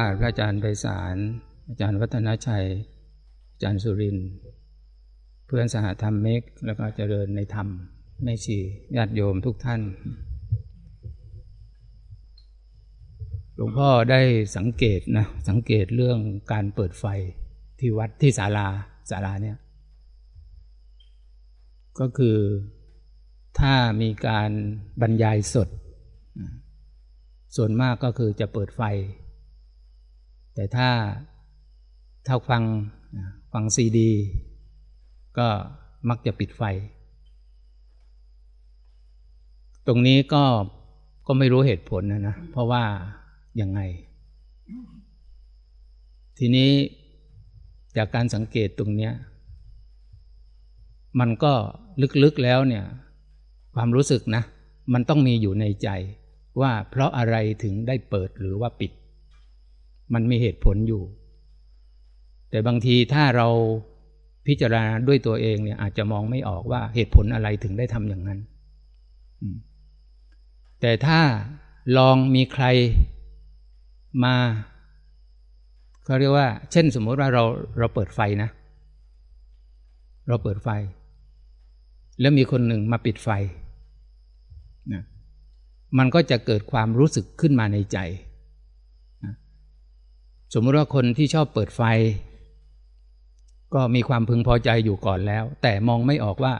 กาสพระอาจารย์ไพศาล อาจารย์วัฒนชัย อาจารย์สุริน เพื่อนสหธรรมเมก แล้วก็เจริญในธรรมแม่ชีญาติโยมทุกท่าน หลวงพ่อได้สังเกตนะ สังเกตเรื่องการเปิดไฟที่วัดที่ศาลาศาลาเนี่ย ก็คือถ้ามีการบรรยายสด ส่วนมากก็คือจะเปิดไฟ แต่ถ้าถ้าฟังฟังซีดี ก็มักจะปิดไฟ ตรงนี้ก็ก็ไม่รู้เหตุผลนะนะ เพราะว่ายังไง ทีนี้จากการสังเกตตรงเนี้ย มันก็ลึกๆแล้วเนี่ย ความรู้สึกนะ มันต้องมีอยู่ในใจว่าเพราะอะไรถึงได้เปิดหรือว่าปิด มันมีเหตุผลอยู่ แต่บางทีถ้าเราพิจารณาด้วยตัวเองเนี่ย อาจจะมองไม่ออกว่าเหตุผลอะไรถึงได้ทำอย่างนั้น แต่ถ้าลองมีใครมาเขาเรียกว่า เช่นสมมติว่าเราเราเปิดไฟนะ เราเปิดไฟ แล้วมีคนหนึ่งมาปิดไฟนะมันก็จะเกิดความรู้สึกขึ้นมาในใจ สมมติว่าคนที่ชอบเปิดไฟ ก็มีความพึงพอใจอยู่ก่อนแล้ว แต่มองไม่ออกว่า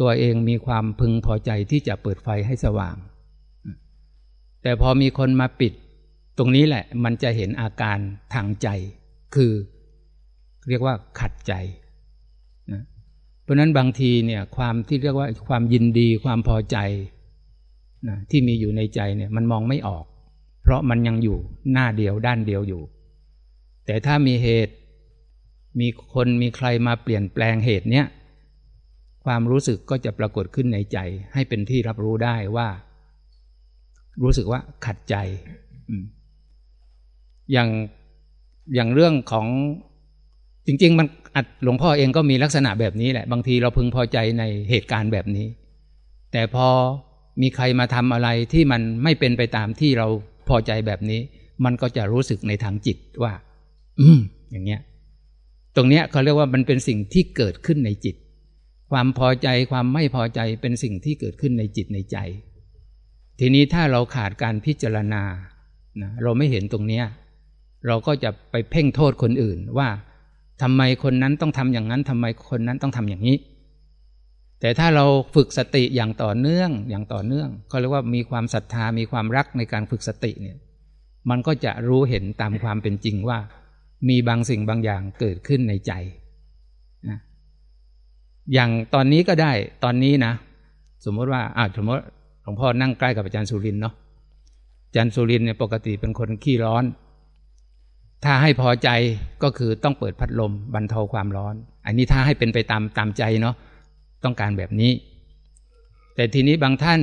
ตัวเองมีความพึงพอใจที่จะเปิดไฟให้สว่าง แต่พอมีคนมาปิด ตรงนี้แหละมันจะเห็นอาการทางใจ คือ เรียกว่าขัดใจนะเพราะนั้นบางทีเนี่ยความที่เรียกว่าความยินดีความพอใจนะที่มีอยู่ในใจเนี่ยมันมองไม่ออก เพราะมันยังอยู่หน้าเดียวด้านเดียวอยู่ แต่ถ้ามีเหตุ มีคนมีใครมาเปลี่ยนแปลงเหตุเนี้ยความรู้สึกก็จะปรากฏขึ้นในใจ ให้เป็นที่รับรู้ได้ว่า รู้สึกว่าขัดใจอย่างอย่างเรื่องของจริง ๆ มันอัดหลวงพ่อเองก็มีลักษณะแบบนี้แหละ บางทีเราพึงพอใจในเหตุการณ์แบบนี้ แต่พอมีใครมาทำอะไรที่มันไม่เป็นไปตามที่เราพอใจแบบนี้ มันก็จะรู้สึกในทางจิตว่า อืม อย่างเงี้ย ตรงเนี้ยเขาเรียกว่ามันเป็นสิ่งที่เกิดขึ้นในจิต ความพอใจความไม่พอใจเป็นสิ่งที่เกิดขึ้นในจิตในใจ ทีนี้ถ้าเราขาดการพิจารณานะเราไม่เห็นตรงเนี้ย เราก็จะไปเพ่งโทษคนอื่นว่าทำไมคนนั้นต้องทำอย่างนั้นทำไมคนนั้นต้องทำอย่างนี้ แต่ถ้าเราฝึกสติอย่างต่อเนื่องอย่างต่อเนื่องเขาเรียกว่ามีความศรัทธามีความรักในการฝึกสติเนี่ย มันก็จะรู้เห็นตามความเป็นจริงว่า มีบางสิ่งบางอย่างเกิดขึ้นในใจนะอย่างตอนนี้ก็ได้ตอนนี้นะ สมมติว่าอ่าสมมติหลวงพ่อนั่งใกล้กับอาจารย์สุรินเนาะอาจารย์สุรินเนี่ยปกติเป็นคนขี้ร้อน ถ้าให้พอใจก็คือต้องเปิดพัดลมบรรเทาความร้อน อันนี้ถ้าให้เป็นไปตามตามใจเนาะต้องการแบบนี้ แต่ทีนี้บางท่าน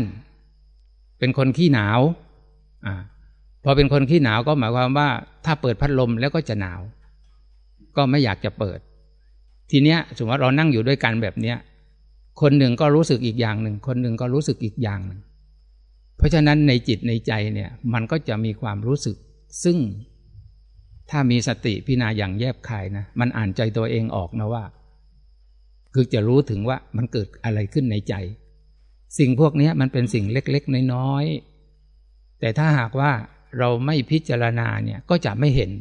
เป็นคนขี้หนาวอ่า พอเป็นคนขี้หนาวก็หมายความว่า ถ้าเปิดพัดลมแล้วก็จะหนาว ก็ไม่อยากจะเปิด ทีเนี้ยสมมติว่าเรานั่งอยู่ด้วยกันแบบเนี้ย คนหนึ่งก็รู้สึกอีกอย่างหนึ่ง คนหนึ่งก็รู้สึกอีกอย่างหนึ่ง เพราะฉะนั้นในจิตในใจเนี่ย มันก็จะมีความรู้สึก ซึ่งถ้ามีสติพิจารณาอย่างแยบคายนะ มันอ่านใจตัวเองออกนะว่า คือจะรู้ถึงว่ามันเกิดอะไรขึ้นในใจ สิ่งพวกนี้มันเป็นสิ่งเล็กๆน้อยๆแต่ถ้าหากว่า เราไม่พิจารณาเนี่ย ก็จะไม่เห็น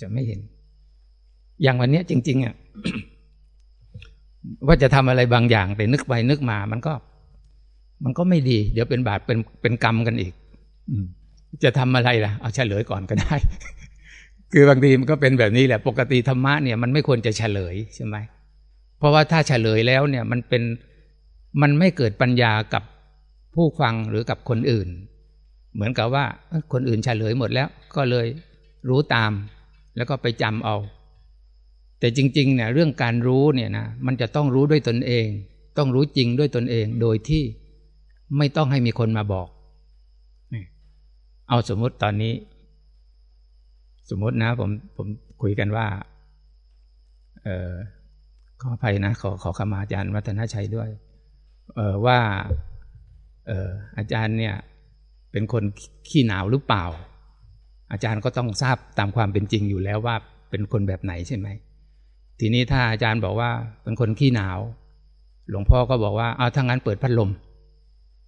จะไม่เห็น อย่างวันนี้จริง ๆอะว่าจะทำอะไรบางอย่าง แต่นึกไปนึกมา มันก็ มันก็ไม่ดี เดี๋ยวเป็นบาปเป็นเป็นกรรมกันอีกจะทำอะไรล่ะ เอาเฉลยก่อนก็ได้ คือบางทีมันก็เป็นแบบนี้แหละ ปกติธรรมะเนี่ยมันไม่ควรจะเฉลยใช่ไหมเพราะว่าถ้าเฉลยแล้วเนี่ย มันเป็นมันไม่เกิดปัญญากับผู้ฟังหรือกับคนอื่น เหมือนกับว่าคนอื่นเฉลยหมดแล้ว ก็เลยรู้ตาม แล้วก็ไปจำเอา แต่จริงๆเนี่ยเรื่องการรู้เนี่ยนะมันจะต้องรู้ด้วยตนเอง ต้องรู้จริงด้วยตนเอง โดยที่ไม่ต้องให้มีคนมาบอก เอาสมมติตอนนี้ สมมตินะผมผมคุยกันว่า เออขออภัยนะขอขอขมาอาจารย์วัฒนชัยด้วย เออว่า เอออาจารย์เนี่ย เป็นคนขี้หนาวหรือเปล่า อาจารย์ก็ต้องทราบตามความเป็นจริงอยู่แล้วว่าเป็นคนแบบไหนใช่ไหม ทีนี้ถ้าอาจารย์บอกว่าเป็นคนขี้หนาว หลวงพ่อก็บอกว่าเอาถ้างั้นเปิดพัดลม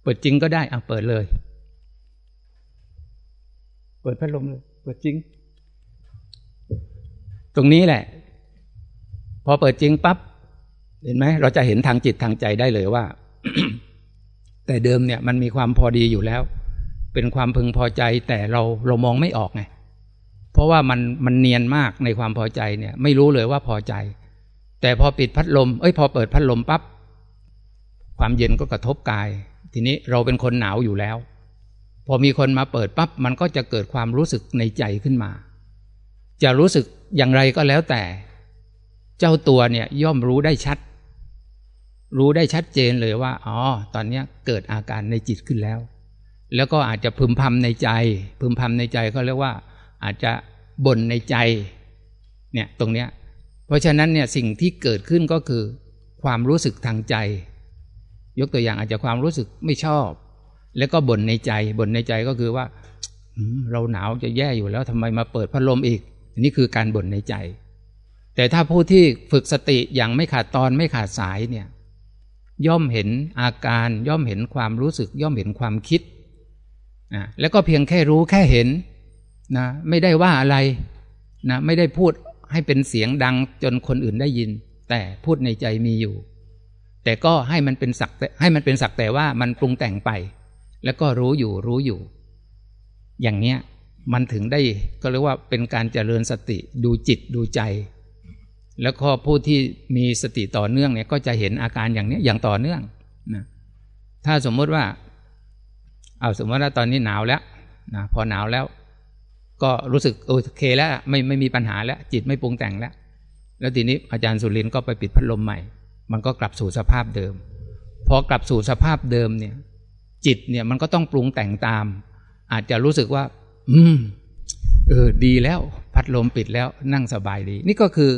เปิดจริงก็ได้เอาเปิดเลย เปิดพัดลมเลย เปิดจริง ตรงนี้แหละ พอเปิดจริงปับ๊บเห็นไหมเราจะเห็นทางจิตทางใจได้เลยว่า แต่เดิมเนี่ยมันมีความพอดีอยู่แล้ว เป็นความพึงพอใจแต่เราเรามองไม่ออกไงเพราะว่ามันมันเนียนมากในความพอใจเนี่ย ไม่รู้เลยว่าพอใจ แต่พอปิดพัดลม เอ้ยพอเปิดพัดลมปับ๊บความเย็นก็กระทบกาย ทีนี้เราเป็นคนหนาวอยู่แล้ว พอมีคนมาเปิดปับ๊บมันก็จะเกิดความรู้สึกในใจขึ้นมา จะรู้สึกอย่างไรก็แล้วแต่ เจ้าตัวเนี่ยย่อมรู้ได้ชัด รู้ได้ชัดเจนเลยว่าอ๋อตอนนี้เกิดอาการในจิตขึ้นแล้ว แล้วก็อาจจะพึมพำในใจ พึมพำในใจก็เรียกว่า อาจจะบ่นในใจเนี่ยตรงเนี้ยเพราะฉะนั้นเนี่ยสิ่งที่เกิดขึ้นก็คือ ความรู้สึกทางใจ ยกตัวอย่างอาจจะความรู้สึกไม่ชอบ แล้วก็บ่นในใจบ่นในใจก็คือว่าเราหนาวจะแย่อยู่แล้วทำไมมาเปิดพัดลมอีกนี่คือการบ่นในใจ แต่ถ้าผู้ที่ฝึกสติอย่างไม่ขาดตอนไม่ขาดสายเนี่ยย่อมเห็นอาการย่อมเห็นความรู้สึก ย่อมเห็นความคิด นะแล้วก็เพียงแค่รู้แค่เห็นนะไม่ได้ว่าอะไรนะไม่ได้พูดให้เป็นเสียงดังจนคนอื่นได้ยิน แต่พูดในใจมีอยู่ แต่ก็ให้มันเป็นสักให้มันเป็นสักแต่ว่ามันปรุงแต่งไป แล้วก็รู้อยู่รู้อยู่ อย่างเนี้ยมันถึงได้ก็เรียกว่าเป็นการเจริญสติดูจิตดูใจ แล้วก็ผู้ที่มีสติต่อเนื่องเนี่ยก็จะเห็นอาการอย่างนี้อย่างต่อเนื่องนะถ้าสมมติว่า เอาสมมติว่าตอนนี้หนาวแล้วนะพอหนาวแล้ว ก็รู้สึกโอเคแล้วไม่ไม่มีปัญหาแล้ว จิตไม่ปรุงแต่งแล้ว แล้วทีนี้อาจารย์สุรินก็ไปปิดพัดลมใหม่ มันก็กลับสู่สภาพเดิมพอกลับสู่สภาพเดิมเนี่ย จิตเนี่ยมันก็ต้องปรุงแต่งตาม อาจจะรู้สึกว่า อืม เออ ดีแล้ว พัดลมปิดแล้วนั่งสบายดี นี่ก็คือ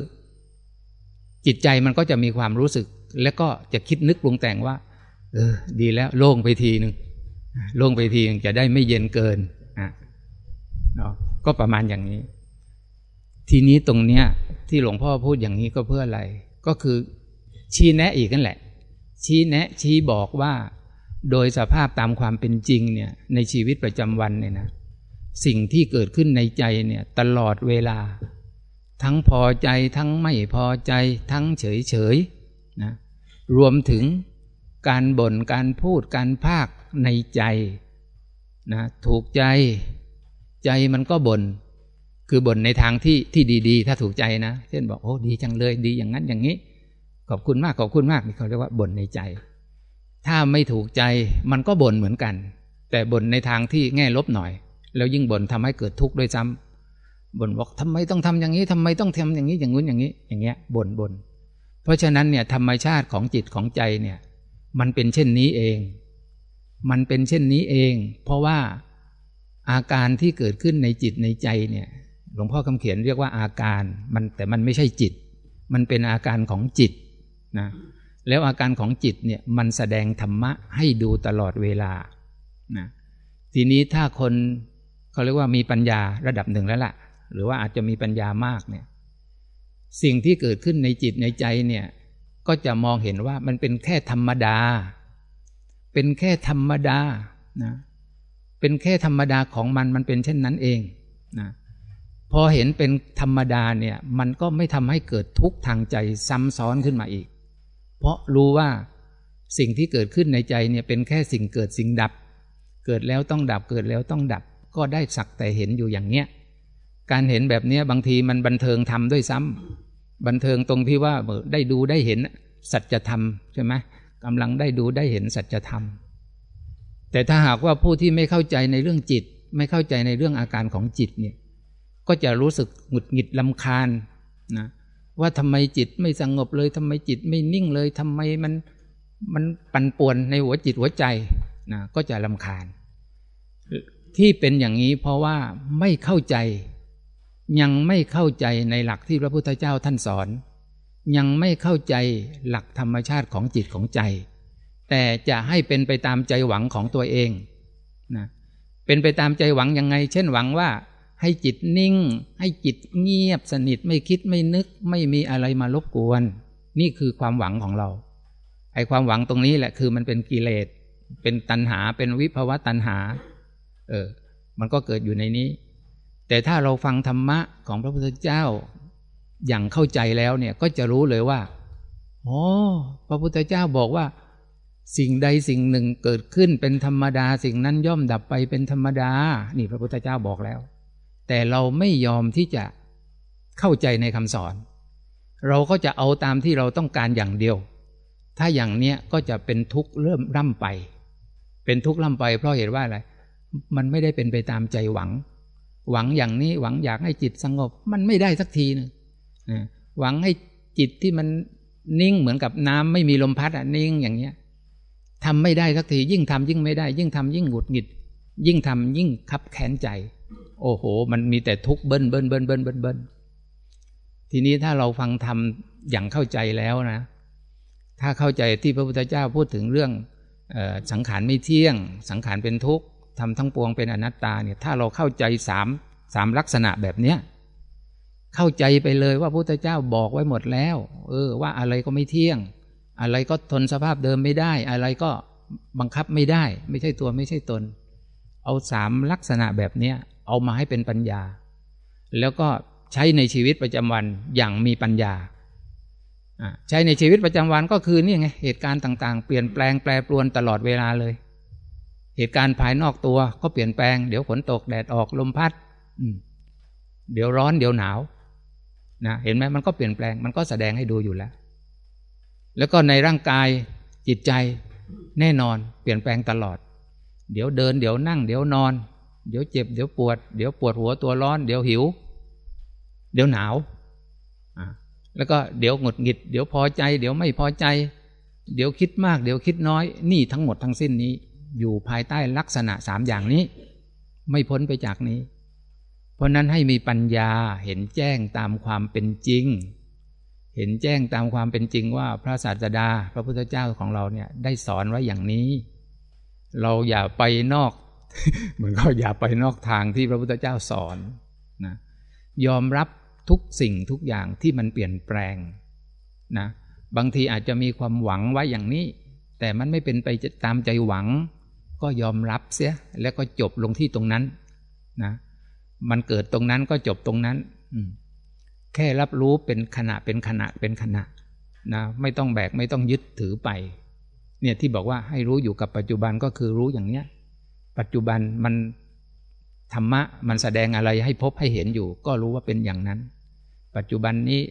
จิตใจมันก็จะมีความรู้สึก แล้วก็จะคิดนึกปรุงแต่งว่า เออ ดีแล้ว โล่งไปทีหนึ่ง ล่งไปทีจะได้ไม่เย็นเกินอะเนาะก็ประมาณอย่างนี้ ทีนี้ตรงเนี้ย ที่หลวงพ่อพูดอย่างนี้ก็เพื่ออะไร ก็คือ ชี้แนะอีกนั่นแหละ ชี้แนะ ชี้บอกว่า โดยสภาพตามความเป็นจริงเนี่ย ในชีวิตประจำวันเนี่ยนะสิ่งที่เกิดขึ้นในใจเนี่ยตลอดเวลา ทั้งพอใจทั้งไม่พอใจ ทั้งเฉยเฉยนะรวมถึงการบน่นการพูดการภาค ในใจนะถูกใจใจมันก็บน่นคือบ่นในทางที่ที่ดีๆ ถ้าถูกใจนะ เช่นบอกโอ้ดีจังเลยดีอย่างนั้นอย่างนี้ ขอบคุณมากขอบคุณมากนี่เขาเรียกว่าบ่นในใจ ถ้าไม่ถูกใจมันก็บ่นเหมือนกัน แต่บ่นในทางที่แง่ลบหน่อย แล้วยิ่งบ่นทำให้เกิดทุกข์ด้วยซ้ำบ่นบอกทำไมต้องทำอย่างนี้ทำไมต้องทำอย่างนี้อย่างนู้นอย่างนี้ อย่างเงี้ยบ่นบ่นเพราะฉะนั้นเนี่ยธรรมชาติของจิตของใจเนี่ย มันเป็นเช่นนี้เอง มันเป็นเช่นนี้เอง เพราะว่าอาการที่เกิดขึ้นในจิตในใจเนี่ย หลวงพ่อคำเขียนเรียกว่าอาการมันแต่มันไม่ใช่จิต มันเป็นอาการของจิตนะแล้วอาการของจิตเนี่ยมันแสดงธรรมะให้ดูตลอดเวลานะทีนี้ถ้าคนเขาเรียกว่ามีปัญญาระดับหนึ่งแล้วล่ะ หรือว่าอาจจะมีปัญญามากเนี่ย สิ่งที่เกิดขึ้นในจิตในใจเนี่ย ก็จะมองเห็นว่ามันเป็นแค่ธรรมดา เป็นแค่ธรรมดานะเป็นแค่ธรรมดาของมันมันเป็นเช่นนั้นเองนะพอเห็นเป็นธรรมดาเนี่ยมันก็ไม่ทำให้เกิดทุกข์ทางใจซ้ำซ้อนขึ้นมาอีก เพราะรู้ว่าสิ่งที่เกิดขึ้นในใจเนี่ยเป็นแค่สิ่งเกิดสิ่งดับ เกิดแล้วต้องดับเกิดแล้วต้องดับ ก็ได้สักแต่เห็นอยู่อย่างเนี้ยการเห็นแบบนี้บางทีมันบันเทิงทำด้วยซ้ำบันเทิงตรงที่ว่าได้ดูได้เห็นสัจธรรมใช่ไหม กำลังได้ดูได้เห็นสัจธรรม แต่ถ้าหากว่าผู้ที่ไม่เข้าใจในเรื่องจิต ไม่เข้าใจในเรื่องอาการของจิตเนี่ยก็จะรู้สึกหงุดหงิดลำคาญนะว่าทำไมจิตไม่สงบเลยทำไมจิตไม่นิ่งเลยทำไมมันมันปั่นป่วนในหัวจิตหัวใจนะก็จะลำคาญ ที่เป็นอย่างนี้เพราะว่าไม่เข้าใจ ยังไม่เข้าใจในหลักที่พระพุทธเจ้าท่านสอน ยังไม่เข้าใจหลักธรรมชาติของจิตของใจ แต่จะให้เป็นไปตามใจหวังของตัวเองนะเป็นไปตามใจหวังยังไง เช่นหวังว่า ให้จิตนิ่ง ให้จิตเงียบสนิทไม่คิดไม่นึก ไม่มีอะไรมารบกวน นี่คือความหวังของเราไอ้ความหวังตรงนี้แหละคือมันเป็นกิเลส เป็นตัณหาเป็นวิภวะตัณหา เออ มันก็เกิดอยู่ในนี้ แต่ถ้าเราฟังธรรมะของพระพุทธเจ้า อย่างเข้าใจแล้วเนี่ยก็จะรู้เลยว่าอ๋อพระพุทธเจ้าบอกว่า สิ่งใดสิ่งหนึ่งเกิดขึ้นเป็นธรรมดา สิ่งนั้นย่อมดับไปเป็นธรรมดา นี่พระพุทธเจ้าบอกแล้ว แต่เราไม่ยอมที่จะเข้าใจในคำสอน เราก็จะเอาตามที่เราต้องการอย่างเดียว ถ้าอย่างเนี้ยก็จะเป็นทุกข์เริ่มร่ำไป เป็นทุกข์ร่ำไป เพราะเหตุว่าอะไร มันไม่ได้เป็นไปตามใจหวัง หวังอย่างนี้หวังอยากให้จิตสงบ มันไม่ได้สักทีนึง หวังให้จิตที่มันนิ่งเหมือนกับน้ำไม่มีลมพัดอะนิ่งอย่างเงี้ยทำไม่ได้สักทียิ่งทำยิ่งไม่ได้ ยิ่งทำยิ่งหงุดหงิด ยิ่งทำยิ่งคับแค้นใจ โอ้โห มันมีแต่ทุกข์เบิ้ลเบิ้ลเบิ้ลเบิ้ลเบิ้ลเบิ้ลทีนี้ถ้าเราฟังทำอย่างเข้าใจแล้วนะ ถ้าเข้าใจที่พระพุทธเจ้าพูดถึงเรื่องสังขารไม่เที่ยง สังขารเป็นทุกข์ทำทั้งปวงเป็นอนัตตาเนี่ยถ้าเราเข้าใจสามสามลักษณะแบบเนี้ย เข้าใจไปเลยว่าพระพุทธเจ้าบอกไว้หมดแล้ว เออ ว่าอะไรก็ไม่เที่ยง อะไรก็ทนสภาพเดิมไม่ได้ อะไรก็บังคับไม่ได้ ไม่ใช่ตัวไม่ใช่ตน เอาสามลักษณะแบบเนี้ยเอามาให้เป็นปัญญา แล้วก็ใช้ในชีวิตประจำวันอย่างมีปัญญาใช้ในชีวิตประจำวันก็คือนี่ไงเหตุการณ์ต่างๆ เปลี่ยนแปลงแปรปรวนตลอดเวลาเลย เหตุการณ์ภายนอกตัวก็เปลี่ยนแปลง เดี๋ยวฝนตกแดดออกลมพัดเดี๋ยวร้อนเดี๋ยวหนาว นะเห็นไหมมันก็เปลี่ยนแปลง มันก็แสดงให้ดูอยู่แล้ว แล้วก็ในร่างกายจิตใจแน่นอนเปลี่ยนแปลงตลอด เดี๋ยวเดิน เดี๋ยวนั่ง เดี๋ยวนอน เดี๋ยวเจ็บ เดี๋ยวปวด เดี๋ยวปวดหัวตัวร้อน เดี๋ยวหิว เดี๋ยวหนาวแล้วก็เดี๋ยวหงุดหงิด เดี๋ยวพอใจ เดี๋ยวไม่พอใจ เดี๋ยวคิดมาก เดี๋ยวคิดน้อย นี่ทั้งหมดทั้งสิ้นนี้ อยู่ภายใต้ลักษณะสามอย่างนี้ ไม่พ้นไปจากนี้ ราะนั้นให้มีปัญญาเห็นแจ้งตามความเป็นจริง เห็นแจ้งตามความเป็นจริงว่าพระศาสดา พระพุทธเจ้าของเราเนี่ยได้สอนไว้อย่างนี้ เราอย่าไปนอก เหมือนก็อย่าไปนอกทางที่พระพุทธเจ้าสอนนะยอมรับทุกสิ่งทุกอย่างที่มันเปลี่ยนแปลงนะบางทีอาจจะมีความหวังไว้อย่างนี้ แต่มันไม่เป็นไปตามใจหวัง ก็ยอมรับเสียแล้วก็จบลงที่ตรงนั้นนะ มันเกิดตรงนั้นก็จบตรงนั้นแค่รับรู้เป็นขณะเป็นขณะเป็นขณะนะไม่ต้องแบกไม่ต้องยึดถือไป เนี่ยที่บอกว่าให้รู้อยู่กับปัจจุบันก็คือรู้อย่างเนี้ย ปัจจุบันมันธรรมะมันแสดงอะไรให้พบให้เห็นอยู่ ก็รู้ว่าเป็นอย่างนั้น ปัจจุบันนี้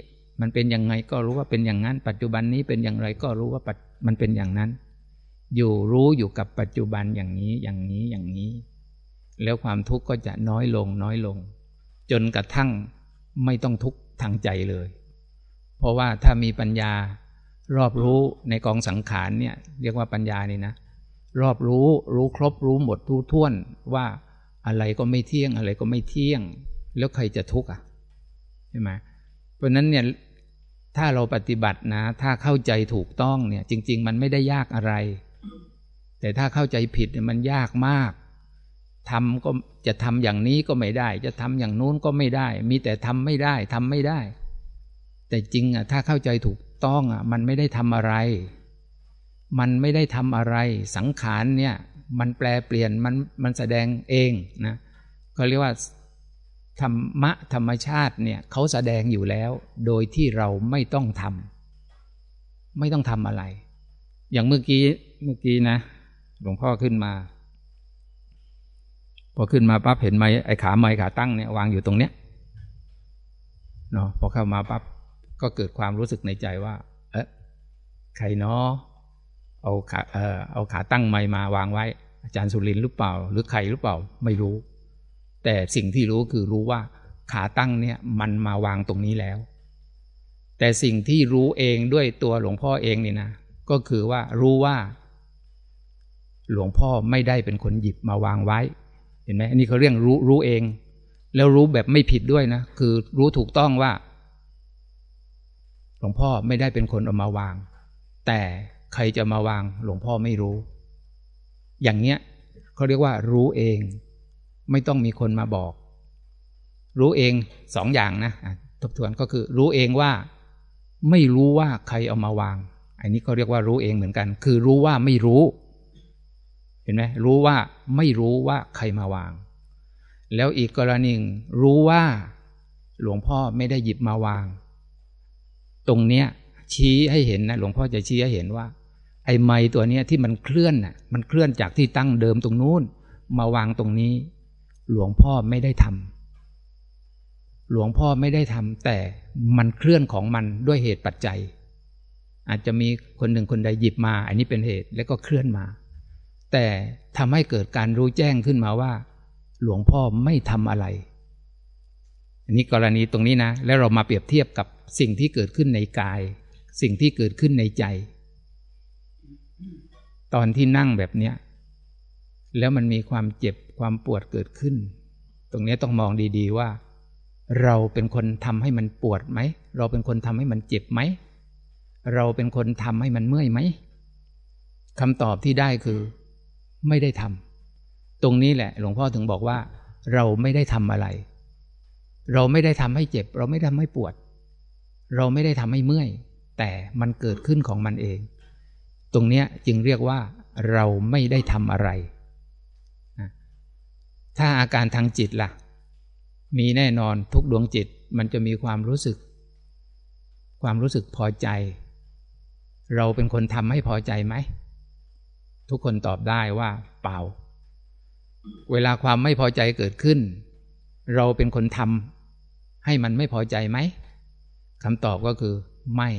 มันเป็นยังไงก็รู้ว่าเป็นอย่างนั้น ปัจจุบันนี้เป็นอย่างไรก็รู้ว่ามันเป็นอย่างนั้น อยู่รู้อยู่กับปัจจุบันอย่างนี้อย่างนี้อย่างนี้ แล้วความทุกข์ก็จะน้อยลงน้อยลง จนกระทั่งไม่ต้องทุกข์ทางใจเลย เพราะว่าถ้ามีปัญญารอบรู้ในกองสังขารเนี่ย เรียกว่าปัญญานี่นะ รอบรู้รู้ครบรู้หมดรู้ท่วนว่าอะไรก็ไม่เที่ยงอะไรก็ไม่เที่ยง แล้วใครจะทุกข์อะใช่ไหมเพราะนั้นเนี่ยถ้าเราปฏิบัตินะ ถ้าเข้าใจถูกต้องเนี่ย จริง ๆ มันไม่ได้ยากอะไร แต่ถ้าเข้าใจผิดเนี่ยมันยากมาก ทำก็จะทำอย่างนี้ก็ไม่ได้ จะทำอย่างนู้นก็ไม่ได้ มีแต่ทำไม่ได้ทำไม่ได้ แต่จริงอะถ้าเข้าใจถูกต้องอะมันไม่ได้ทำอะไร มันไม่ได้ทำอะไร สังขารเนี่ย มันแปลเปลี่ยนมันมันแสดงเองนะก็เรียกว่าธรรมะธรรมชาติเนี่ยเขาแสดงอยู่แล้ว โดยที่เราไม่ต้องทำไม่ต้องทำอะไร อย่างเมื่อกี้เมื่อกี้นะ หลวงพ่อขึ้นมา อขึ้นมาปั๊บเห็นไม้ไอ้ขาไม้ขาตั้งเนี่ยวางอยู่ตรงเนี้ยเนาะพอเข้ามาปั๊บก็เกิดความรู้สึกในใจว่า เอ๊ะใครเนาะเอาขาเออเอาขาตั้งไม้มาวางไว้ อาจารย์สุรินหรือเปล่า หรือใครหรือเปล่า ไม่รู้ แต่สิ่งที่รู้คือรู้ว่า ขาตั้งเนี่ย มันมาวางตรงนี้แล้ว แต่สิ่งที่รู้เองด้วยตัวหลวงพ่อเองนี่นะก็คือว่ารู้ว่า หลวงพ่อไม่ได้เป็นคนหยิบมาวางไว้ ห็นไหมอันนี้เขาเรียกรู้รู้เอง แล้วรู้แบบไม่ผิดด้วยนะ คือรู้ถูกต้องว่าหลวงพ่อไม่ได้เป็นคนเอามาวาง แต่ใครจะมาวางหลวงพ่อไม่รู้ อย่างเนี้ยเขาเรียกว่า รู้เอง ไม่ต้องมีคนมาบอก รู้เองสองอย่างนะทบทวนก็คือ รู้เองว่า ไม่รู้ว่าใครเอามาวาง อันนี้เขาเรียกว่ารู้เองเหมือนกัน คือรู้ว่าไม่รู้ ห็นไหมรู้ว่าไม่รู้ว่าใครมาวาง แล้วอีกกรณีรู้ว่าหลวงพ่อไม่ได้หยิบมาวาง ตรงเนี้ย ชี้ให้เห็นนะหลวงพ่อจะชี้ให้เห็นว่า ไอ้ไม้ตัวเนี้ยที่มันเคลื่อนน่ะ มันเคลื่อนจากที่ตั้งเดิมตรงนู้น มาวางตรงนี้ หลวงพ่อไม่ได้ทำหลวงพ่อไม่ได้ทำแต่มันเคลื่อนของมันด้วยเหตุปัจจัย อาจจะมีคนหนึ่งคนใดหยิบมา อันนี้เป็นเหตุแล้วก็เคลื่อนมา แต่ทำให้เกิดการรู้แจ้งขึ้นมาว่า หลวงพ่อไม่ทำอะไร อันนี้กรณีตรงนี้นะ แล้วเรามาเปรียบเทียบกับสิ่งที่เกิดขึ้นในกาย สิ่งที่เกิดขึ้นในใจ ตอนที่นั่งแบบเนี้ยแล้วมันมีความเจ็บความปวดเกิดขึ้น ตรงนี้ต้องมองดีๆว่า เราเป็นคนทำให้มันปวดไหม เราเป็นคนทำให้มันเจ็บไหม เราเป็นคนทำให้มันเมื่อยไหมคำตอบที่ได้คือ ไม่ได้ทำตรงนี้แหละ หลวงพ่อถึงบอกว่า เราไม่ได้ทำอะไร เราไม่ได้ทำให้เจ็บ เราไม่ได้ทำให้ปวด เราไม่ได้ทำให้เมื่อย แต่มันเกิดขึ้นของมันเอง ตรงนี้จึงเรียกว่า เราไม่ได้ทำอะไร ถ้าอาการทางจิตละ่ะ มีแน่นอนทุกดวงจิตมันจะมีความรู้สึก ความรู้สึกพอใจ เราเป็นคนทำให้พอใจไหม ทุกคนตอบได้ว่าเปล่า เวลาความไม่พอใจเกิดขึ้น เราเป็นคนทำให้มันไม่พอใจไหมคำตอบก็คือไม่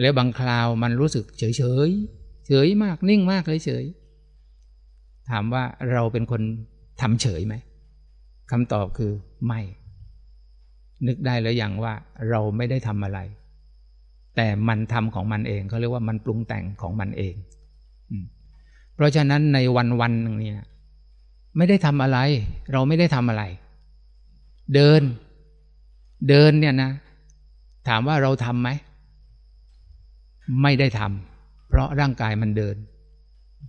แล้วบางคราวมันรู้สึกเฉยเฉยเฉยมากนิ่งมากเลยเฉย ถามว่าเราเป็นคนทำเฉยไหมคำตอบคือไม่ นึกได้แล้วอย่างว่าเราไม่ได้ทำอะไร แต่มันทำของมันเองเขาเรียกว่ามันปรุงแต่งของมันเอง เพราะฉะนั้นในวันวันหนึ่งเนี่ย ไม่ได้ทำอะไร เราไม่ได้ทำอะไร เดิน เดินเนี่ยนะ ถามว่าเราทำไหม ไม่ได้ทำเพราะร่างกายมันเดิน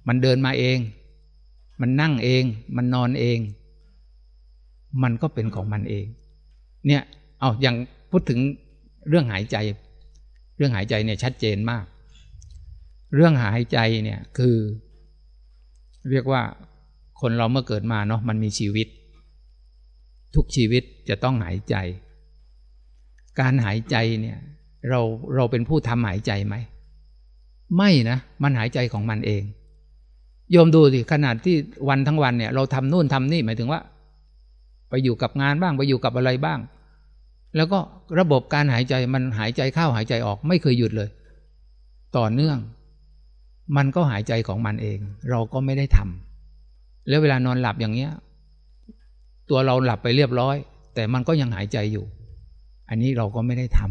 มันเดินมาเอง มันนั่งเอง มันนอนเอง มันก็เป็นของมันเอง เนี่ย เอาอย่างพูดถึงเรื่องหายใจ เรื่องหายใจเนี่ยชัดเจนมาก เรื่องหายใจเนี่ยคือ เรียกว่าคนเราเมื่อเกิดมาเนาะมันมีชีวิต ทุกชีวิตจะต้องหายใจ การหายใจเนี่ยเราเราเป็นผู้ทำหายใจไหม ไม่นะ มันหายใจของมันเอง โยมดูสิขนาดที่วันทั้งวันเนี่ย เราทำนู่นทำนี่หมายถึงว่า ไปอยู่กับงานบ้างไปอยู่กับอะไรบ้าง แล้วก็ระบบการหายใจมันหายใจเข้าหายใจออก ไม่เคยหยุดเลย ต่อเนื่อง มันก็หายใจของมันเอง เราก็ไม่ได้ทำแล้วเวลานอนหลับอย่างเงี้ย ตัวเราหลับไปเรียบร้อย แต่มันก็ยังหายใจอยู่ อันนี้เราก็ไม่ได้ท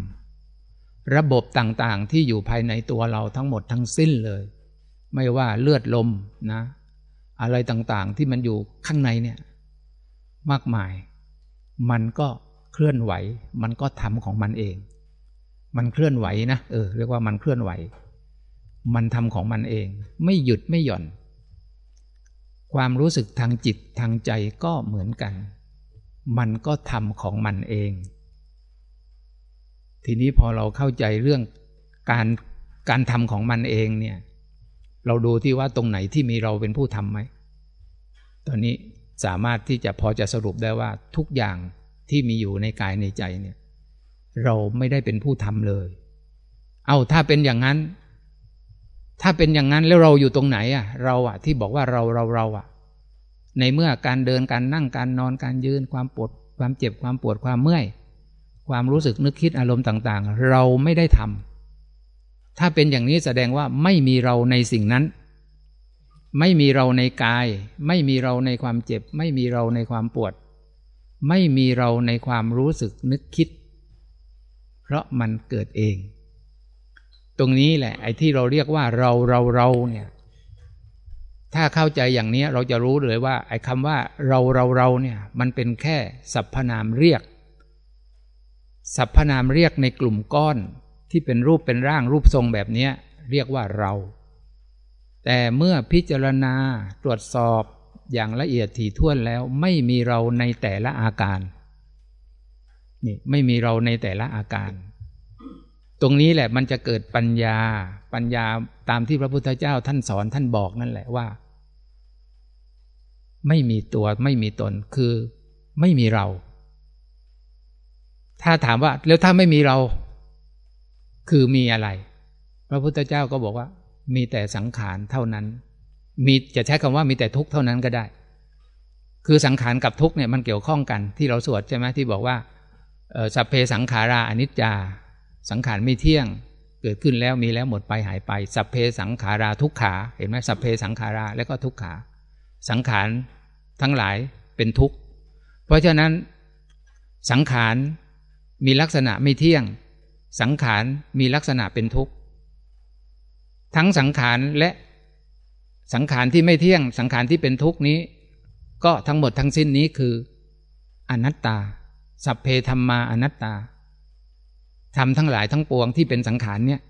ำระบบต่างๆที่อยู่ภายในตัวเราทั้งหมดทั้งสิ้นเลย ไม่ว่าเลือดลมนะ อะไรต่างๆที่มันอยู่ข้างในเนี่ย มากมาย มันก็เคลื่อนไหว มันก็ทำของมันเอง มันเคลื่อนไหวนะเออเรียกว่ามันเคลื่อนไหว มันทำของมันเอง ไม่หยุดไม่หย่อน ความรู้สึกทางจิตทางใจก็เหมือนกัน มันก็ทำของมันเอง ทีนี้พอเราเข้าใจเรื่องการการทำของมันเองเนี่ย เราดูที่ว่าตรงไหนที่มีเราเป็นผู้ทำไหม ตอนนี้สามารถที่จะพอจะสรุปได้ว่าทุกอย่างที่มีอยู่ในกายในใจเนี่ย เราไม่ได้เป็นผู้ทำเลย เอาถ้าเป็นอย่างนั้น ถ้าเป็นอย่างนั้นแล้วเราอยู่ตรงไหนอะ เราอะ ที่บอกว่าเราเราเราอะ ในเมื่อการเดินการนั่งการนอนการยืนความปวดความเจ็บความปวดความเมื่อย ความรู้สึกนึกคิดอารมณ์ต่าง ๆ เราไม่ได้ทำถ้าเป็นอย่างนี้แสดงว่าไม่มีเราในสิ่งนั้น ไม่มีเราในกาย ไม่มีเราในความเจ็บ ไม่มีเราในความปวด ไม่มีเราในความรู้สึกนึกคิด เพราะมันเกิดเอง ตรงนี้แหละ ไอ้ที่เราเรียกว่าเราเราเราเนี่ย ถ้าเข้าใจอย่างนี้เราจะรู้เลยว่า ไอ้คำว่าเราเราเราเนี่ย มันเป็นแค่สรรพนามเรียกสรรพนามเรียกในกลุ่มก้อนที่เป็นรูปเป็นร่างรูปทรงแบบนี้เรียกว่าเรา แต่เมื่อพิจารณาตรวจสอบอย่างละเอียดถี่ถ้วนแล้วไม่มีเราในแต่ละอาการนี่ไม่มีเราในแต่ละอาการ ตรงนี้แหละมันจะเกิดปัญญา ปัญญาตามที่พระพุทธเจ้าท่านสอนท่านบอกนั่นแหละว่า ไม่มีตัวไม่มีตนคือไม่มีเรา ถ้าถามว่า แล้วถ้าไม่มีเรา คือมีอะไร พระพุทธเจ้าก็บอกว่า มีแต่สังขารเท่านั้น มีจะใช้คำว่ามีแต่ทุกข์เท่านั้นก็ได้ คือสังขารกับทุกข์เนี่ยมันเกี่ยวข้องกัน ที่เราสวดใช่ไหมที่บอกว่าสัพเพสังขาราอนิจจา สังขารไม่เที่ยง เกิดขึ้นแล้วมีแล้วหมดไปหายไป สัพเพสังขาราทุกขา เห็นไหมสัพเพสังขาราแล้วก็ทุกขา สังขารทั้งหลายเป็นทุกข์ เพราะฉะนั้นสังขารมีลักษณะไม่เที่ยง สังขารมีลักษณะเป็นทุกข์ ทั้งสังขารและสังขารที่ไม่เที่ยง สังขารที่เป็นทุกข์นี้ ก็ทั้งหมดทั้งสิ้นนี้คือ อนัตตา สัพเพธรรมาอนัตตา ทำทั้งหลายทั้งปวงที่เป็นสังขารเนี่ย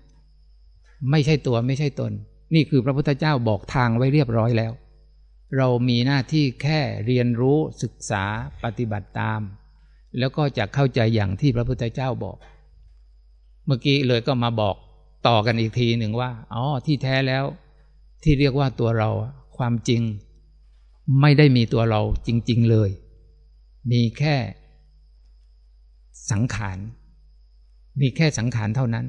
ไม่ใช่ตัวไม่ใช่ตน นี่คือพระพุทธเจ้าบอกทางไว้เรียบร้อยแล้ว เรามีหน้าที่แค่เรียนรู้ศึกษาปฏิบัติตาม แล้วก็จะเข้าใจอย่างที่พระพุทธเจ้าบอก เมื่อกี้เลยก็มาบอกต่อกันอีกทีหนึ่งว่าอ๋อที่แท้แล้ว ที่เรียกว่าตัวเราความจริง ไม่ได้มีตัวเราจริง ๆเลย มีแค่สังขาร มีแค่สังขารเท่านั้น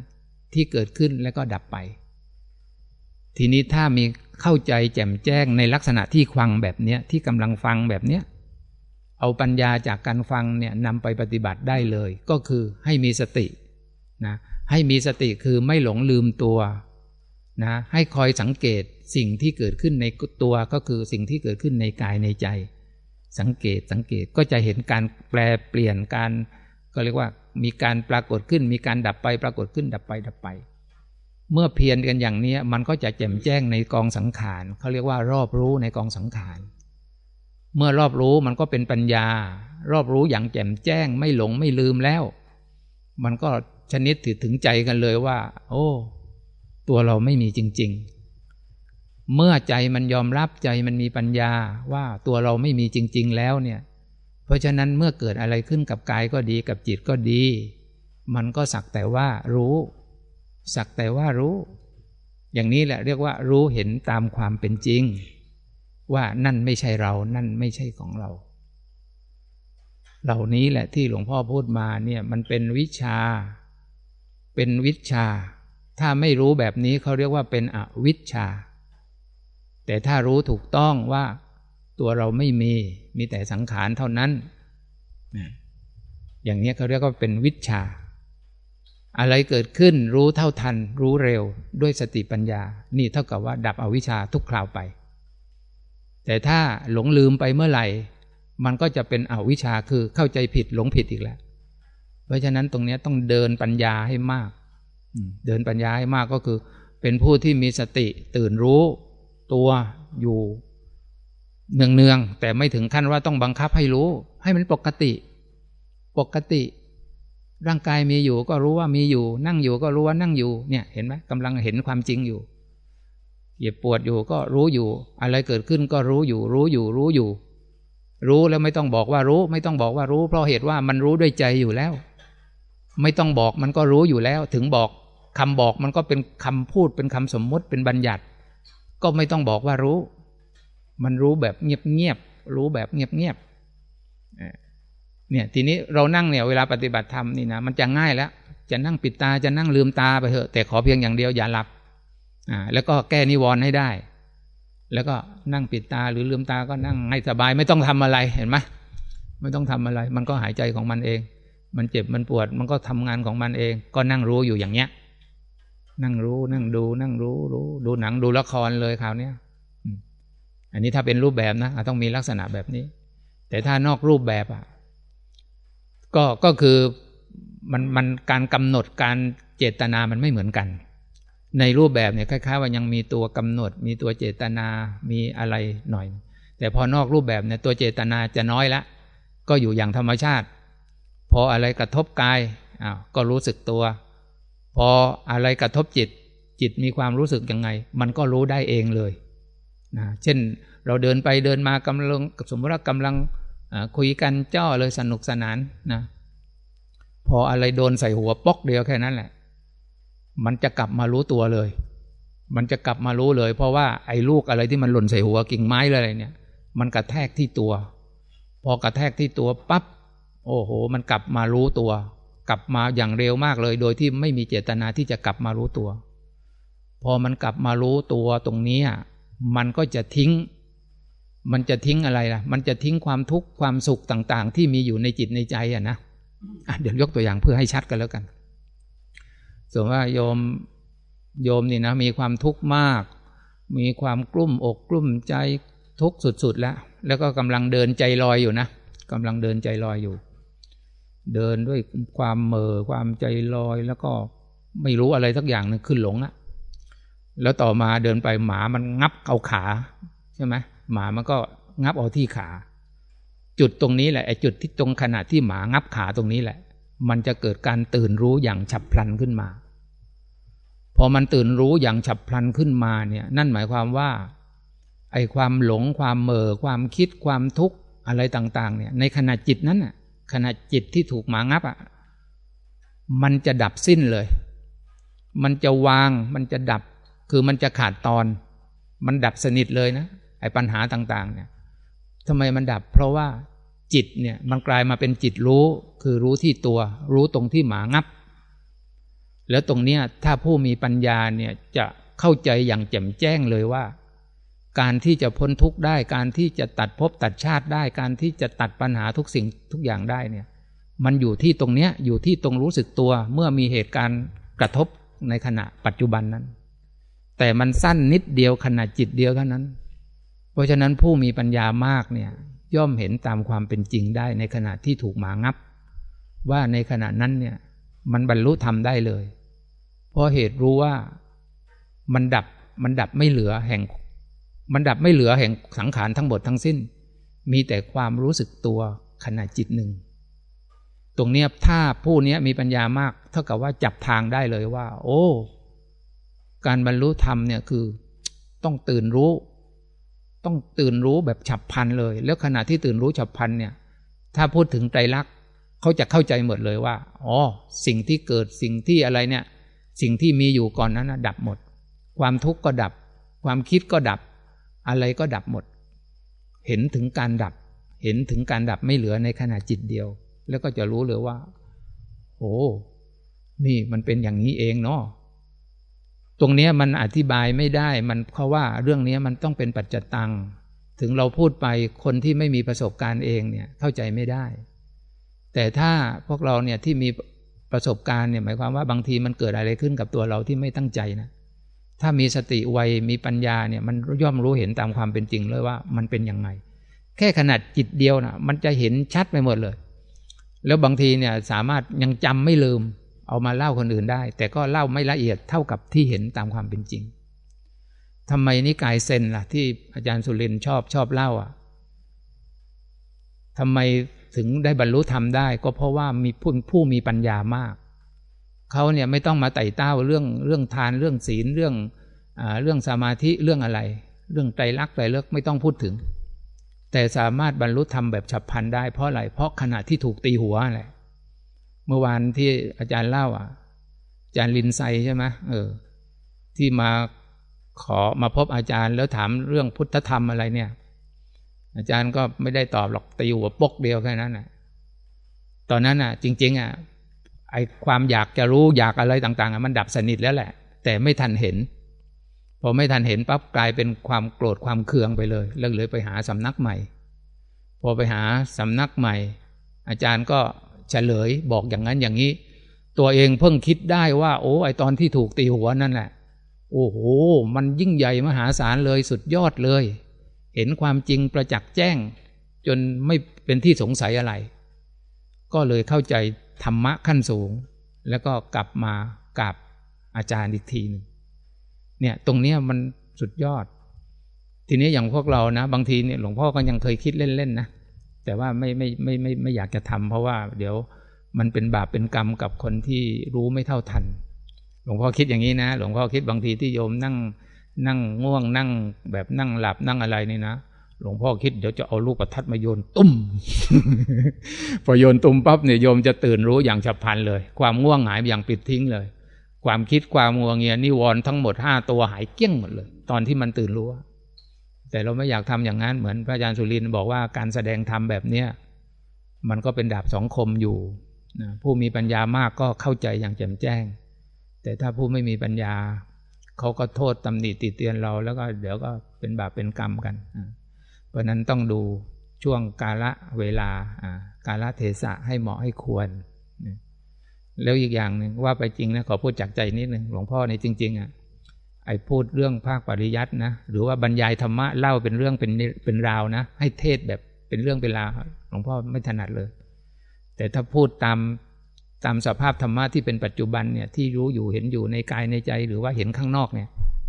ที่เกิดขึ้นแล้วก็ดับไป ทีนี้ถ้ามีเข้าใจแจ่มแจ้งในลักษณะที่ฟังแบบเนี้ยที่กำลังฟังแบบเนี้ยเอาปัญญาจากการฟังเนี่ยนำไปปฏิบัติได้เลย ก็คือให้มีสตินะให้มีสติคือไม่หลงลืมตัวนะให้คอยสังเกตสิ่งที่เกิดขึ้นในตัวก็คือสิ่งที่เกิดขึ้นในกายในใจ สังเกตสังเกตก็จะเห็นการแปลเปลี่ยนการ ก็เรียกว่ามีการปรากฏขึ้น มีการดับไปปรากฏขึ้นดับไปดับไป เมื่อเพียรกันอย่างนี้มันก็จะแจ่มแจ้งในกองสังขารเขาเรียกว่ารอบรู้ในกองสังขารเมื่อรอบรู้มันก็เป็นปัญญา รอบรู้อย่างแจ่มแจ้งไม่หลงไม่ลืมแล้ว มันก็ชนิดถือถึงใจกันเลยว่า โอ้ ตัวเราไม่มีจริง ๆ เมื่อใจมันยอมรับใจมันมีปัญญาว่าตัวเราไม่มีจริง ๆ แล้วเนี่ย เพราะฉะนั้นเมื่อเกิดอะไรขึ้นกับกายก็ดีกับจิตก็ดี มันก็สักแต่ว่ารู้ สักแต่ว่ารู้ อย่างนี้แหละเรียกว่า รู้เห็นตามความเป็นจริง ว่านั่นไม่ใช่เรา นั่นไม่ใช่ของเรา เหล่านี้แหละที่หลวงพ่อพูดมาเนี่ยมันเป็นวิชา เป็นวิชา ถ้าไม่รู้แบบนี้เขาเรียกว่าเป็นอวิชาแต่ถ้ารู้ถูกต้องว่า ตัวเราไม่มีมีแต่สังขารเท่านั้นอย่างนี้เขาเรียกว่าเป็นวิชา อะไรเกิดขึ้นรู้เท่าทัน รู้เร็วด้วยสติปัญญา นี่เท่ากับว่า ดับอวิชชาทุกคราวไป แต่ถ้าหลงลืมไปเมื่อไหร่ มันก็จะเป็นอวิชชาคือเข้าใจผิดหลงผิดอีกแล้ว เพราะฉะนั้นตรงนี้ต้องเดินปัญญาให้มาก เดินปัญญาให้มากก็คือ เป็นผู้ที่มีสติตื่นรู้ ตัวอยู่ เนืองเนืองแต่ไม่ถึงขั้นว่าต้องบังคับให้รู้ ให้มันปกติ ปกติ ร่างกายมีอยู่ก็รู้ว่ามีอยู่ นั่งอยู่ก็รู้ว่านั่งอยู่เนี่ย เห็นไหมกำลังเห็นความจริงอยู่เจ็บปวดอยู่ก็รู้อยู่ อะไรเกิดขึ้นก็รู้อยู่ รู้อยู่รู้อยู่ รู้แล้วไม่ต้องบอกว่ารู้ ไม่ต้องบอกว่ารู้ เพราะเหตุว่ามันรู้ด้วยใจอยู่แล้ว ไม่ต้องบอกมันก็รู้อยู่แล้ว ถึงบอกคำบอกมันก็เป็นคำพูดเป็นคำสมมติเป็นบัญญัติ ก็ไม่ต้องบอกว่ารู้ มันรู้แบบเงียบๆรู้แบบเงียบๆเนี่ย ทีนี้เรานั่งเนี่ยเวลาปฏิบัติธรรมนี่นะมันจะง่ายแล้ว จะนั่งปิดตาจะนั่งลืมตาไปเถอะ แต่ขอเพียงอย่างเดียวอย่าหลับอ่าแล้วก็แก้นิวรณ์ให้ได้ แล้วก็นั่งปิดตาหรือลืมตาก็นั่งให้สบายไม่ต้องทำอะไรเห็นไหมไม่ต้องทำอะไร มันก็หายใจของมันเอง มันเจ็บมันปวด มันก็ทำงานของมันเอง ก็นั่งรู้อยู่อย่างเนี้ย นั่งรู้นั่งดู นั่งรู้รู้ ดูหนังดูละครเลยคราวเนี้ย อันนี้ถ้าเป็นรูปแบบนะต้องมีลักษณะแบบนี้ แต่ถ้านอกรูปแบบอะก็ก็คือมันมันการกำหนดการเจตนามันไม่เหมือนกัน ในรูปแบบเนี่ยคล้ายๆ ว่ายังมีตัวกำหนด มีตัวเจตนามีอะไรหน่อย แต่พอนอกรูปแบบเนี่ยตัวเจตนาจะน้อยละ ก็อยู่อย่างธรรมชาติ พออะไรกระทบกายอ้าวก็รู้สึกตัว พออะไรกระทบจิต จิตมีความรู้สึกยังไง มันก็รู้ได้เองเลย นะเช่นเราเดินไปเดินมากำลังสมมติว่ากำลังคุยกันจ้อเลยสนุกสนานนะพออะไรโดนใส่หัวปอกเดียวแค่นั้นแหละ มันจะกลับมารู้ตัวเลย มันจะกลับมารู้เลย เพราะว่าไอ้ลูกอะไรที่มันหล่นใส่หัวกิ่งไม้อะไรเนี่ย มันกระแทกที่ตัว พอกระแทกที่ตัวปั๊บโอ้โห มันกลับมารู้ตัว กลับมาอย่างเร็วมากเลย โดยที่ไม่มีเจตนาที่จะกลับมารู้ตัว พอมันกลับมารู้ตัวตรงนี้ มันก็จะทิ้ง มันจะทิ้งอะไรล่ะ มันจะทิ้งความทุกข์ความสุขต่าง ๆ ที่มีอยู่ในจิตในใจอะนะะเดี๋ยวยกตัวอย่างเพื่อให้ชัดกันแล้วกันส่วนว่าโยมโยมนี่นะมีความทุกข์มาก มีความกลุ้มอกกลุ้มใจทุกข์สุดๆแล้ว แล้วก็กำลังเดินใจลอยอยู่นะกำลังเดินใจลอยอยู่ เดินด้วยความเมอความใจลอยแล้วก็ไม่รู้อะไรสักอย่างนึงขึ้นหลงอะ แล้วต่อมาเดินไปหมามันงับเอาขาใช่ไหมหมามันก็งับเอาที่ขา จุดตรงนี้แหละไอ้จุดที่ตรงขณะที่หมางับขาตรงนี้แหละ มันจะเกิดการตื่นรู้อย่างฉับพลันขึ้นมา พอมันตื่นรู้อย่างฉับพลันขึ้นมาเนี่ย นั่นหมายความว่า ไอ้ความหลงความเม่อความคิดความทุกข์อะไรต่าง ๆ เนี่ย ในขณะจิตนั้นน่ะขณะจิตที่ถูกหมางับอะมันจะดับสิ้นเลย มันจะวางมันจะดับ คือมันจะขาดตอน มันดับสนิทเลยนะไอ้ปัญหาต่าง ๆ เนี่ยทำไมมันดับ เพราะว่าจิตเนี่ยมันกลายมาเป็นจิตรู้ คือรู้ที่ตัว รู้ตรงที่หมางับ แล้วตรงเนี้ยถ้าผู้มีปัญญาเนี่ยจะเข้าใจอย่างแจ่มแจ้งเลยว่า การที่จะพ้นทุกข์ได้ การที่จะตัดภพตัดชาติได้ การที่จะตัดปัญหาทุกสิ่งทุกอย่างได้เนี่ย มันอยู่ที่ตรงเนี้ยอยู่ที่ตรงรู้สึกตัวเมื่อมีเหตุการณ์กระทบในขณะปัจจุบันนั้น แต่มันสั้นนิดเดียวขณะจิตเดียวเท่านั้น เพราะฉะนั้นผู้มีปัญญามากเนี่ยย่อมเห็นตามความเป็นจริงได้ในขณะที่ถูกหมางับ ว่าในขณะนั้นเนี่ยมันบรรลุธรรมได้เลย เพราะเหตุรู้ว่ามันดับมันดับไม่เหลือแห่ง มันดับไม่เหลือแห่งสังขารทั้งหมดทั้งสิ้น มีแต่ความรู้สึกตัวขณะจิตหนึ่ง ตรงเนี้ยถ้าผู้นี้มีปัญญามาก เท่ากับว่าจับทางได้เลยว่า โอ้ การบรรลุธรรมเนี่ยคือต้องตื่นรู้ ต้องตื่นรู้แบบฉับพลันเลย แล้วขณะที่ตื่นรู้ฉับพลันเนี่ย ถ้าพูดถึงไตรลักษณ์เขาจะเข้าใจหมดเลยว่าอ๋อสิ่งที่เกิดสิ่งที่อะไรเนี่ย สิ่งที่มีอยู่ก่อนนั้นนะดับหมด ความทุกข์ก็ดับ ความคิดก็ดับ อะไรก็ดับหมด เห็นถึงการดับ เห็นถึงการดับไม่เหลือในขณะจิตเดียว แล้วก็จะรู้เลยว่าโอ้นี่มันเป็นอย่างนี้เองเนาะ ตรงนี้มันอธิบายไม่ได้ มันเพราะว่าเรื่องนี้มันต้องเป็นปัจจตัง ถึงเราพูดไปคนที่ไม่มีประสบการณ์เองเนี่ยเข้าใจไม่ได้ แต่ถ้าพวกเราเนี่ยที่มีประสบการณ์เนี่ยหมายความว่าบางทีมันเกิดอะไรขึ้นกับตัวเราที่ไม่ตั้งใจนะ ถ้ามีสติไวมีปัญญาเนี่ยมันย่อมรู้เห็นตามความเป็นจริงเลยว่ามันเป็นยังไง แค่ขนาดจิตเดียวนะมันจะเห็นชัดไปหมดเลย แล้วบางทีเนี่ยสามารถยังจำไม่ลืม เอามาเล่าคนอื่นได้ แต่ก็เล่าไม่ละเอียดเท่ากับที่เห็นตามความเป็นจริงทำไมนิกายเซนล่ะ ที่อาจารย์สุรินชอบชอบเล่าอะทำไมถึงได้บรรลุธรรมได้ ก็เพราะว่ามีผู้ผู้มีปัญญามาก เขาเนี่ยไม่ต้องมาไต่เต้าเรื่องเรื่องทานเรื่องศีลเรื่องอเรื่องสมาธิเรื่องอะไร เรื่องใจรักใจเลิกไม่ต้องพูดถึง แต่สามารถบรรลุธรรมแบบฉับพลันได้เพราะอะไรเพราะขณะที่ถูกตีหัวอะไร เมื่อวานที่อาจารย์เล่าอะ อาจารย์ลินไซใช่ไหมเออ ที่มาขอมาพบอาจารย์แล้วถามเรื่องพุทธธรรมอะไรเนี่ย อาจารย์ก็ไม่ได้ตอบหรอกตีหัวปกเดียวแค่นั้นน่ะ ตอนนั้นอะ จริง ๆ อะ ไอความอยากจะรู้อยากอะไรต่างๆมันดับสนิทแล้วแหละ แต่ไม่ทันเห็น พอไม่ทันเห็นปั๊บกลายเป็นความโกรธความเคืองไปเลยแล้วเลยไปหาสำนักใหม่ พอไปหาสำนักใหม่ อาจารย์ก็ เฉลยบอกอย่างนั้นอย่างนี้ ตัวเองเพิ่งคิดได้ว่า โอ้ไอตอนที่ถูกตีหัวนั่นแหละโอ้โห มันยิ่งใหญ่มหาศาลเลยสุดยอดเลย เห็นความจริงประจักษ์แจ้ง จนไม่เป็นที่สงสัยอะไร ก็เลยเข้าใจธรรมะขั้นสูง แล้วก็กลับมากับอาจารย์อีกทีหนึ่งเนี่ยตรงเนี้ยมันสุดยอด ทีนี้อย่างพวกเรานะ บางทีเนี่ยหลวงพ่อก็ยังเคยคิดเล่นๆนะ แต่ว่าไม่ไม่ไม่ไม่ไม่อยากจะทำเพราะว่าเดี๋ยวมันเป็นบาปเป็นกรรมกับคนที่รู้ไม่เท่าทัน หลวงพ่อคิดอย่างนี้นะ หลวงพ่อคิดบางทีที่โยมนั่งนั่งง่วงนั่งแบบนั่งหลับนั่งอะไรนี่นะหลวงพ่อคิดเดี๋ยวจะเอาลูกประทัดมาโยนตุ้ม พอโยนตุ้มปั๊บเนี่ยโยมจะตื่นรู้อย่างฉับพลันเลย ความง่วงหายอย่างปิดทิ้งเลย ความคิดความงัวงเงียนิวรณ์ทั้งหมดห้าตัวหายเกี้ยงหมดเลย ตอนที่มันตื่นรู้ แต่เราไม่อยากทำอย่างนั้นเหมือนพระอาจารย์สุรินบอกว่าการแสดงธรรมแบบเนี้ยมันก็เป็นดาบสองคมอยู่นะผู้มีปัญญามากก็เข้าใจอย่างแจ่มแจ้ง แต่ถ้าผู้ไม่มีปัญญาเขาก็โทษตำหนิติเตียนเราแล้วก็เดี๋ยวก็เป็นบาปเป็นกรรมกัน เพราะนั้นต้องดูช่วงกาละเวลา กาละเทศะให้เหมาะให้ควร แล้วอีกอย่างหนึ่งว่าไปจริงนะขอพูดจากใจนิดหนึ่งหลวงพ่อในจริง ๆอะ ไอ้พูดเรื่องภาคปริยัตินะหรือว่าบรรยายธรรมะเล่าเป็นเรื่องเป็นเป็นราวนะ ให้เทศแบบเป็นเรื่องเป็นราวหลวงพ่อไม่ถนัดเลย แต่ถ้าพูดตามตามสภาพธรรมะที่เป็นปัจจุบันเนี่ยที่รู้อยู่เห็นอยู่ในกายในใจหรือว่าเห็นข้างนอกเนี่ย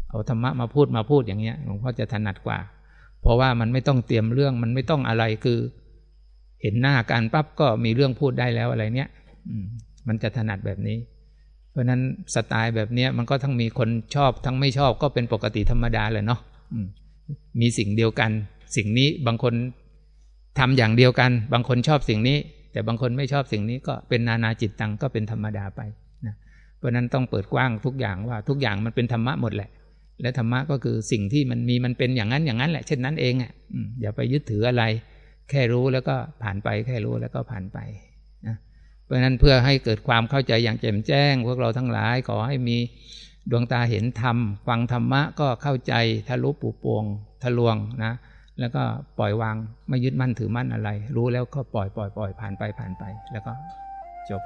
เอาธรรมะมาพูดมาพูดอย่างเงี้ยหลวงพ่อจะถนัดกว่า เพราะว่ามันไม่ต้องเตรียมเรื่องมันไม่ต้องอะไรคือ เห็นหน้าการปั๊บก็มีเรื่องพูดได้แล้วอะไรเนี้ยมันจะถนัดแบบนี้ เพราะนั้นสไตล์แบบนี้มันก็ทั้งมีคนชอบทั้งไม่ชอบก็เป็นปกติธรรมดาเลยเนาะมีสิ่งเดียวกัน สิ่งนี้บางคนทำอย่างเดียวกัน บางคนชอบสิ่งนี้ แต่บางคนไม่ชอบสิ่งนี้ก็เป็นนานาจิตตังก็เป็นธรรมดาไปนะเพราะนั้นต้องเปิดกว้างทุกอย่างว่าทุกอย่างมันเป็นธรรมะหมดแหละ และธรรมะก็คือสิ่งที่มันมีมันเป็นอย่างนั้นอย่างนั้นแหละ เช่นนั้นเองอะอย่าไปยึดถืออะไร แค่รู้แล้วก็ผ่านไป แค่รู้แล้วก็ผ่านไป ราะนั้นเพื่อให้เกิดความเข้าใจอย่างแจ่มแจ้ง พวกเราทั้งหลายขอให้มีดวงตาเห็นธรรม ฟังธรรมะก็เข้าใจทะลุปูปวง ทะลวงนะ แล้วก็ปล่อยวางไม่ยึดมั่นถือมั่นอะไร รู้แล้วก็ปล่อยปล่อยปล่อยผ่านไปผ่านไป แล้วก็จบ